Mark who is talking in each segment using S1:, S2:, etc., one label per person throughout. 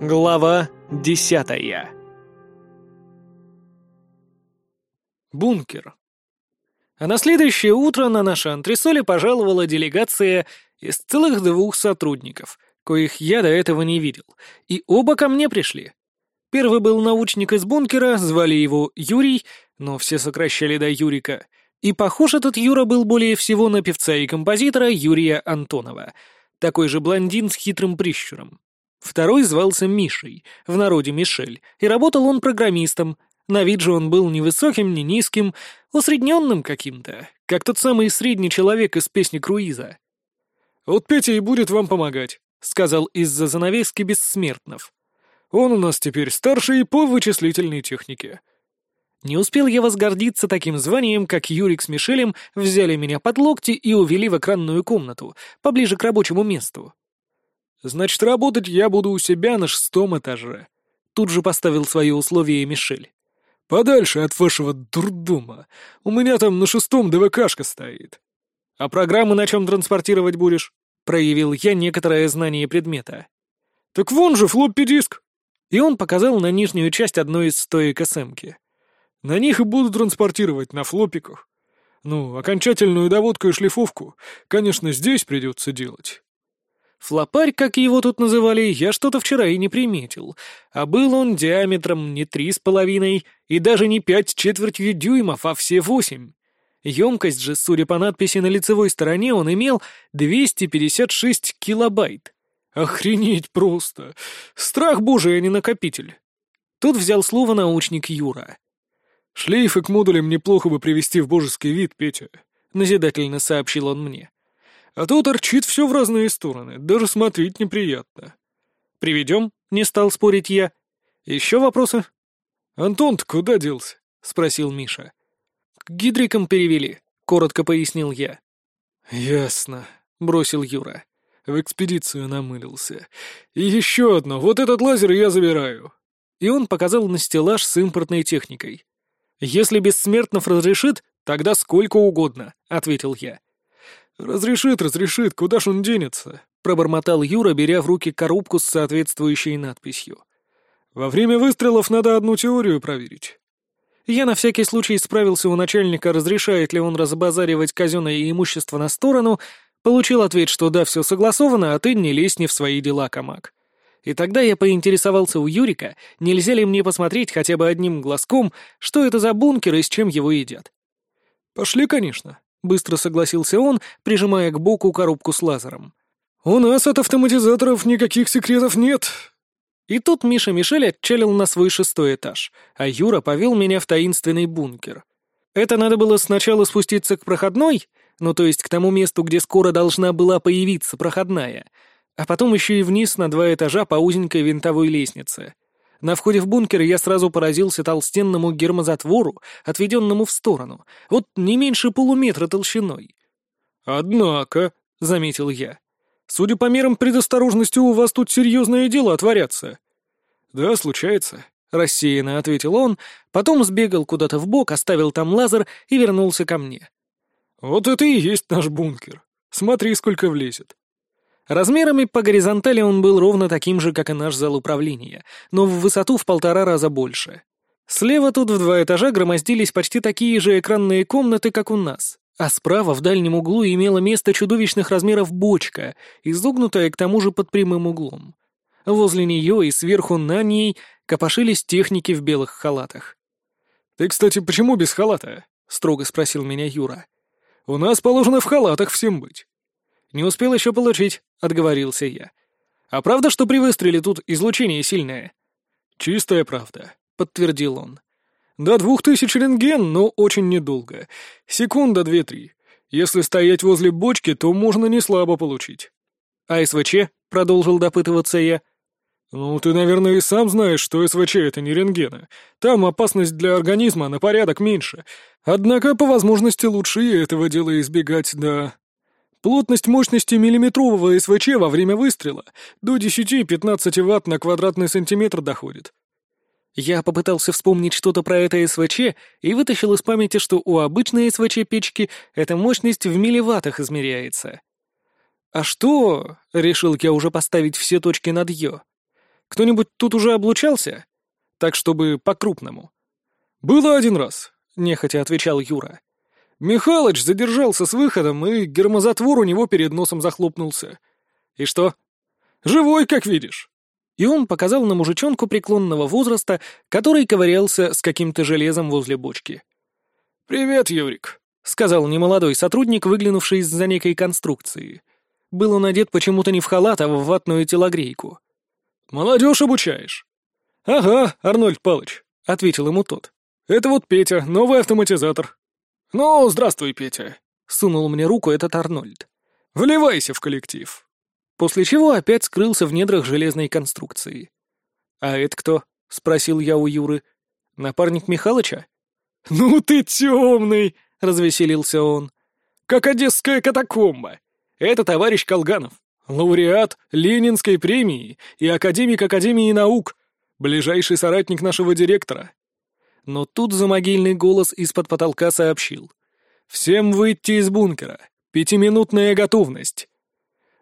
S1: Глава десятая Бункер. А на следующее утро на наше антресоле пожаловала делегация из целых двух сотрудников, коих я до этого не видел, и оба ко мне пришли. Первый был научник из бункера, звали его Юрий, но все сокращали до Юрика, и похож этот Юра был более всего на певца и композитора Юрия Антонова, такой же блондин с хитрым прищуром. Второй звался Мишей, в народе Мишель, и работал он программистом. На вид же он был ни высоким, ни низким, усредненным каким-то, как тот самый средний человек из песни Круиза.
S2: «Вот Петя и будет вам помогать», — сказал из-за занавески Бессмертнов. «Он у нас теперь старший по вычислительной технике».
S1: Не успел я возгордиться таким званием, как Юрик с Мишелем взяли меня под локти и увели в экранную комнату, поближе к рабочему месту.
S2: Значит, работать я буду у себя на шестом этаже. Тут же поставил свои условия Мишель. Подальше от вашего дурдома. У меня там на шестом ДВКшка стоит.
S1: А программы на чем транспортировать будешь? Проявил я некоторое знание предмета.
S2: Так вон же флоппи-диск.
S1: И он показал на нижнюю часть одной из стоек СМки.
S2: На них и буду транспортировать, на флопиках. Ну, окончательную доводку и шлифовку, конечно, здесь придется делать.
S1: Флопарь, как его тут называли, я что-то вчера и не приметил, а был он диаметром не три с половиной и даже не пять четвертью дюймов, а все восемь. Емкость же, судя по надписи на лицевой стороне, он имел 256 килобайт. Охренеть просто! Страх божий, а не накопитель. Тут взял слово научник Юра.
S2: «Шлейфы к модулям неплохо бы привести в божеский вид, Петя», — назидательно сообщил он мне. А то торчит все в разные стороны, даже смотреть неприятно.
S1: «Приведем?» — не стал спорить я. «Еще вопросы?»
S2: «Антон-то куда делся?» — спросил Миша.
S1: «К гидрикам перевели», — коротко пояснил я.
S2: «Ясно», — бросил Юра. В экспедицию намылился. «И еще одно, вот этот лазер я забираю».
S1: И он показал на стеллаж с импортной техникой. «Если Бессмертнов разрешит, тогда сколько угодно», — ответил я.
S2: «Разрешит, разрешит, куда ж он денется?» — пробормотал Юра, беря в руки коробку с соответствующей надписью. «Во время выстрелов надо одну теорию проверить».
S1: Я на всякий случай справился у начальника, разрешает ли он разбазаривать казенное имущество на сторону, получил ответ, что да, все согласовано, а ты не лезь не в свои дела, Камак. И тогда я поинтересовался у Юрика, нельзя ли мне посмотреть хотя бы одним глазком, что это за бункер и с чем его едят.
S2: «Пошли, конечно», — быстро согласился он, прижимая к боку коробку с лазером. «У нас от автоматизаторов никаких секретов нет».
S1: И тут Миша Мишель отчалил на свой шестой этаж, а Юра повел меня в таинственный бункер. Это надо было сначала спуститься к проходной, ну то есть к тому месту, где скоро должна была появиться проходная, а потом еще и вниз на два этажа по узенькой винтовой лестнице — на входе в бункер я сразу поразился толстенному гермозатвору, отведенному в сторону, вот не меньше полуметра толщиной.
S2: «Однако», — заметил я, — «судя по мерам предосторожности, у вас тут серьезное дело отворятся». «Да, случается», — рассеянно ответил он, потом сбегал куда-то в бок, оставил там лазер и вернулся ко мне. «Вот это и есть наш бункер. Смотри, сколько влезет.
S1: Размерами по горизонтали он был ровно таким же, как и наш зал управления, но в высоту в полтора раза больше. Слева тут в два этажа громоздились почти такие же экранные комнаты, как у нас, а справа в дальнем углу имело место чудовищных размеров бочка, изогнутая к тому же под прямым углом. Возле нее и сверху на ней копошились техники в белых халатах.
S2: «Ты, кстати, почему без халата?» — строго спросил меня Юра. «У нас положено в халатах всем быть».
S1: «Не успел еще получить», — отговорился я. «А правда, что при выстреле тут излучение сильное?»
S2: «Чистая правда», — подтвердил он. «До двух тысяч рентген, но очень недолго. Секунда две-три. Если стоять возле бочки, то можно не слабо получить».
S1: «А СВЧ?» — продолжил допытываться я.
S2: «Ну, ты, наверное, и сам знаешь, что СВЧ — это не рентгена. Там опасность для организма на порядок меньше. Однако, по возможности, лучше этого дела избегать, да...» Плотность мощности миллиметрового СВЧ во время выстрела до 10-15 Вт на квадратный сантиметр доходит.
S1: Я попытался вспомнить что-то про это СВЧ и вытащил из памяти, что у обычной СВЧ-печки эта мощность в милливаттах измеряется. А что, решил я уже поставить все точки над «ё», Кто-нибудь тут уже облучался? Так, чтобы по-крупному.
S2: «Было один раз», — нехотя отвечал Юра. «Михалыч задержался с выходом, и гермозатвор у него перед носом захлопнулся. И что? Живой, как видишь».
S1: И он показал на мужичонку преклонного возраста, который ковырялся с каким-то железом возле бочки.
S2: «Привет, Юрик», —
S1: сказал немолодой сотрудник, выглянувший из-за некой конструкции. Был он одет почему-то не в халат, а в ватную телогрейку.
S2: «Молодежь обучаешь?» «Ага, Арнольд Палыч», — ответил ему тот. «Это вот Петя, новый автоматизатор». «Ну, здравствуй, Петя», — сунул мне руку этот Арнольд. «Вливайся в коллектив».
S1: После чего опять скрылся в недрах железной конструкции. «А это кто?» — спросил я у Юры. «Напарник Михалыча?»
S2: «Ну ты темный!» — развеселился он. «Как одесская катакомба. Это товарищ Колганов, лауреат Ленинской премии и академик Академии наук, ближайший соратник нашего директора».
S1: Но тут замогильный голос из-под потолка сообщил.
S2: «Всем выйти из бункера. Пятиминутная готовность».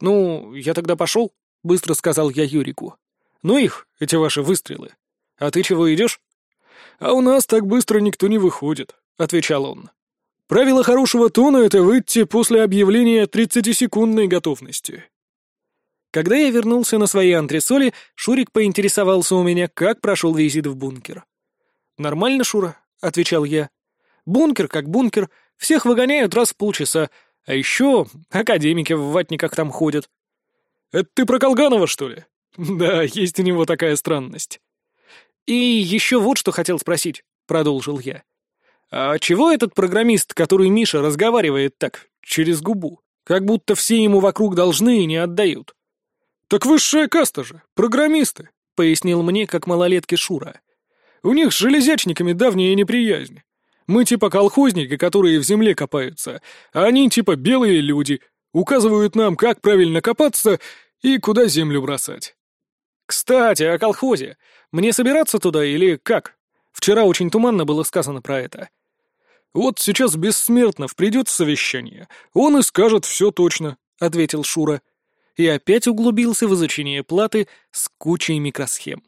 S1: «Ну, я тогда пошел», — быстро сказал я Юрику.
S2: «Ну их, эти ваши выстрелы. А ты чего идешь?» «А у нас так быстро никто не выходит», — отвечал он. «Правило хорошего тона — это выйти после объявления 30-секундной готовности».
S1: Когда я вернулся на свои антресоли, Шурик поинтересовался у меня, как прошел визит в бункер. «Нормально, Шура», — отвечал я. «Бункер как бункер, всех выгоняют раз в полчаса, а еще академики в ватниках там ходят».
S2: «Это ты про Колганова, что ли?» «Да, есть у него такая странность».
S1: «И еще вот что хотел спросить», — продолжил я. «А чего этот программист, который Миша, разговаривает так, через губу? Как будто все ему вокруг должны и не отдают».
S2: «Так высшая каста же, программисты», — пояснил мне, как малолетки Шура. «У них с железячниками давняя неприязнь. Мы типа колхозники, которые в земле копаются, а они типа белые люди, указывают нам, как правильно копаться и куда землю бросать».
S1: «Кстати, о колхозе. Мне собираться туда или как? Вчера очень туманно было сказано про это».
S2: «Вот сейчас Бессмертнов придет в совещание. Он и скажет все точно», — ответил Шура.
S1: И опять углубился в изучение платы с кучей микросхем.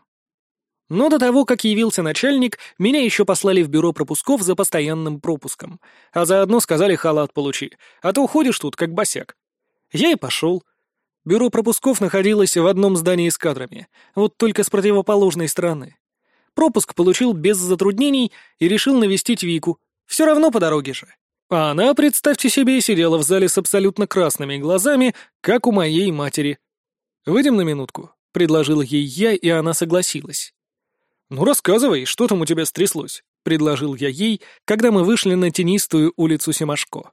S1: Но до того, как явился начальник, меня еще послали в бюро пропусков за постоянным пропуском, а заодно сказали халат получи, а то уходишь тут как босяк. Я и пошел. Бюро пропусков находилось в одном здании с кадрами, вот только с противоположной стороны. Пропуск получил без затруднений и решил навестить Вику. Все равно по дороге же. А она, представьте себе, сидела в зале с абсолютно красными глазами, как у моей матери. «Выйдем на минутку», — предложил ей я, и она согласилась.
S2: «Ну, рассказывай, что там у тебя стряслось?» — предложил я ей, когда мы вышли на тенистую улицу Семашко.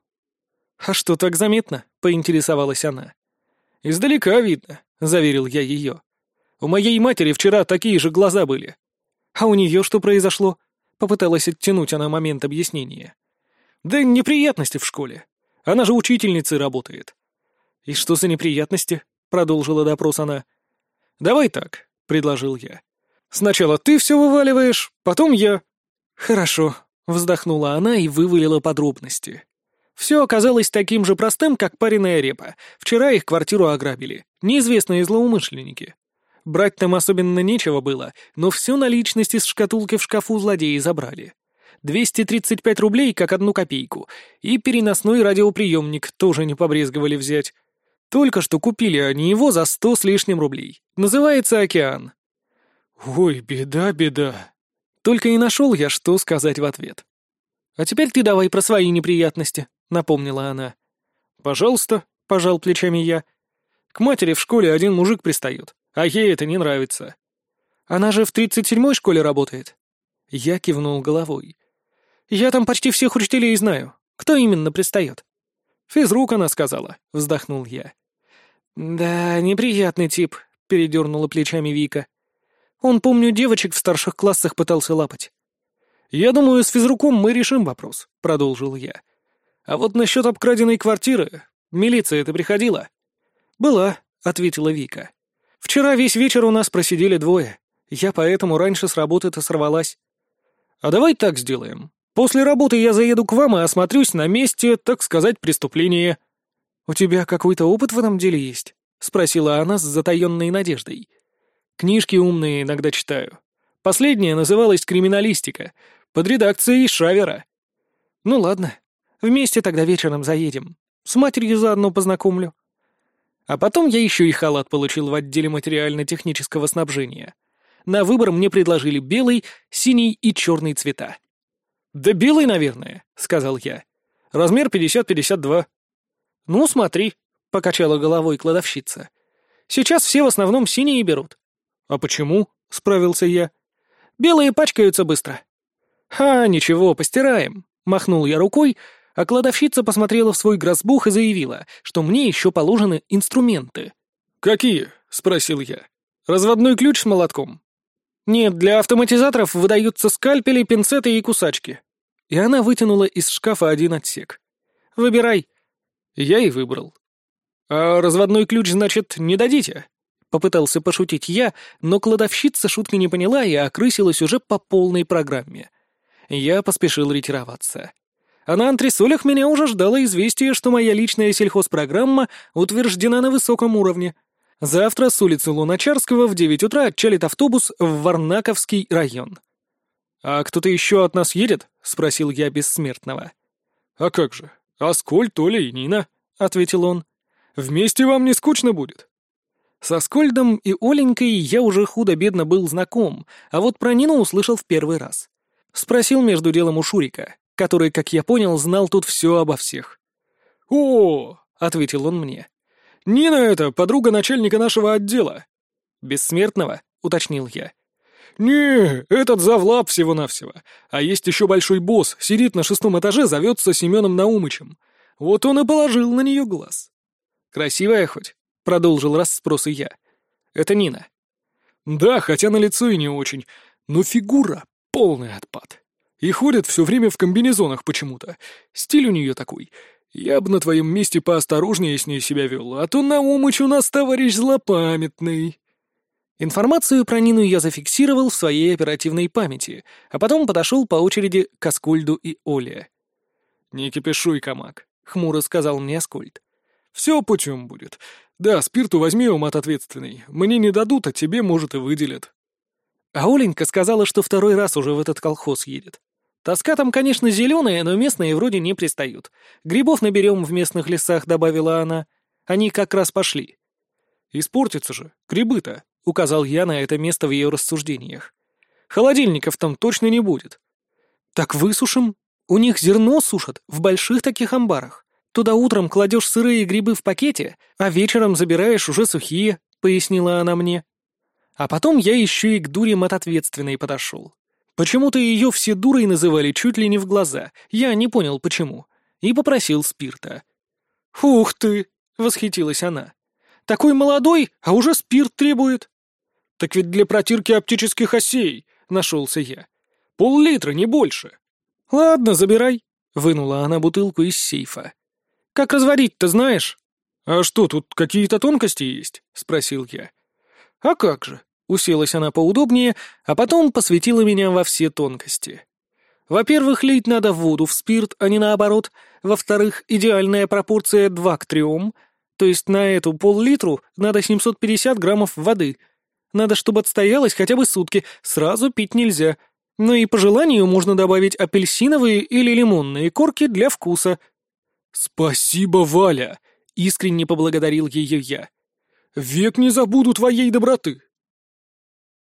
S1: «А что так заметно?» — поинтересовалась она.
S2: «Издалека видно», — заверил я ее. «У моей матери вчера такие же глаза были».
S1: «А у нее что произошло?» — попыталась оттянуть она момент объяснения.
S2: «Да неприятности в школе. Она же учительницей работает».
S1: «И что за неприятности?» — продолжила допрос она.
S2: «Давай так», — предложил я. «Сначала ты все вываливаешь, потом я».
S1: «Хорошо», — вздохнула она и вывалила подробности. Все оказалось таким же простым, как пареная репа. Вчера их квартиру ограбили. Неизвестные злоумышленники. Брать там особенно нечего было, но всю наличность из шкатулки в шкафу злодеи забрали. 235 рублей, как одну копейку, и переносной радиоприемник тоже не побрезговали взять. Только что купили они его за сто с лишним рублей. Называется «Океан».
S2: «Ой, беда, беда».
S1: Только и нашел я, что сказать в ответ. «А теперь ты давай про свои неприятности», — напомнила она.
S2: «Пожалуйста», — пожал плечами я. «К матери в школе один мужик пристает, а ей это не нравится».
S1: «Она же в тридцать седьмой школе работает?» Я кивнул головой. «Я там почти всех учителей знаю. Кто именно пристает?»
S2: «Физрук, она сказала», — вздохнул я.
S1: «Да, неприятный тип», — передернула плечами Вика. «Он, помню, девочек в старших классах пытался лапать».
S2: «Я думаю, с физруком мы решим вопрос», — продолжил я. А вот насчет обкраденной квартиры... Милиция это приходила?»
S1: «Была», — ответила Вика. «Вчера весь вечер у нас просидели двое. Я поэтому раньше с работы-то сорвалась».
S2: «А давай так сделаем. После работы я заеду к вам и осмотрюсь на месте, так сказать, преступления».
S1: «У тебя какой-то опыт в этом деле есть?» — спросила она с затаенной надеждой. Книжки умные иногда читаю. Последняя называлась «Криминалистика», под редакцией Шавера. Ну ладно, вместе тогда вечером заедем. С матерью заодно познакомлю. А потом я еще и халат получил в отделе материально-технического снабжения. На выбор мне предложили белый, синий и черный цвета. «Да белый, наверное», — сказал я. «Размер 50-52». «Ну, смотри», — покачала головой кладовщица. «Сейчас все в основном синие берут». «А почему?» — справился я. «Белые пачкаются быстро». «Ха, ничего, постираем», — махнул я рукой, а кладовщица посмотрела в свой грозбух и заявила, что мне еще положены инструменты. «Какие?» — спросил я. «Разводной ключ с молотком?» «Нет, для автоматизаторов выдаются скальпели, пинцеты и кусачки». И она вытянула из шкафа один отсек. «Выбирай». Я и выбрал. «А разводной ключ, значит, не дадите?» Попытался пошутить я, но кладовщица шутки не поняла и окрысилась уже по полной программе. Я поспешил ретироваться а на антресолях меня уже ждало известие, что моя личная сельхозпрограмма утверждена на высоком уровне. Завтра с улицы Луначарского в 9 утра отчалит автобус в Варнаковский район. «А кто-то еще от нас едет?» — спросил я бессмертного. «А как же? Аскольд, Оля и Нина», — ответил он. «Вместе вам не скучно будет». Со Скольдом и Оленькой я уже худо-бедно был знаком, а вот про Нину услышал в первый раз. Спросил между делом у Шурика который, как я понял, знал тут все обо всех. «О!» — ответил он мне. «Нина это подруга начальника нашего отдела». «Бессмертного?» — уточнил я. «Не, этот завлап всего-навсего. А есть еще большой босс, сидит на шестом этаже, зовется Семеном Наумычем. Вот он и положил на нее глаз». «Красивая хоть?» — продолжил расспросы я. «Это Нина». «Да, хотя на лицо и не очень, но фигура — полный отпад. И ходит все время в комбинезонах почему-то. Стиль у нее такой. Я бы на твоем месте поосторожнее с ней себя вел, а то Наумыч у нас товарищ злопамятный». Информацию про Нину я зафиксировал в своей оперативной памяти, а потом подошел по очереди к Аскольду и Оле. «Не кипишуй, Камак», — хмуро сказал мне Аскольд. «Все путем будет. Да, спирту возьми, умат ответственный. Мне не дадут, а тебе, может, и выделят». А Оленька сказала, что второй раз уже в этот колхоз едет. Тоска там, конечно, зеленая, но местные вроде не пристают. Грибов наберем в местных лесах, добавила она. Они как раз пошли. Испортятся же, грибы-то, указал я на это место в ее рассуждениях. Холодильников там точно не будет. Так высушим. У них зерно сушат в больших таких амбарах. Туда утром кладешь сырые грибы в пакете, а вечером забираешь уже сухие, пояснила она мне. А потом я еще и к дуре ответственной подошел. Почему-то ее все дурой называли чуть ли не в глаза, я не понял почему, и попросил спирта. «Ух ты!» — восхитилась она. «Такой молодой, а уже спирт требует!» «Так ведь для протирки оптических осей!» — нашелся я. «Пол-литра, не больше!» «Ладно, забирай!» — вынула она бутылку из сейфа. «Как разварить-то знаешь?» «А что, тут какие-то тонкости есть?» — спросил я. «А как же?» Уселась она поудобнее, а потом посвятила меня во все тонкости. Во-первых, лить надо воду в спирт, а не наоборот. Во-вторых, идеальная пропорция 2 к 3, то есть на эту пол-литру надо 750 граммов воды. Надо, чтобы отстоялось хотя бы сутки, сразу пить нельзя. Но и по желанию можно добавить апельсиновые или лимонные корки для вкуса. «Спасибо, Валя!» — искренне поблагодарил ее я. «Век не забуду твоей доброты!»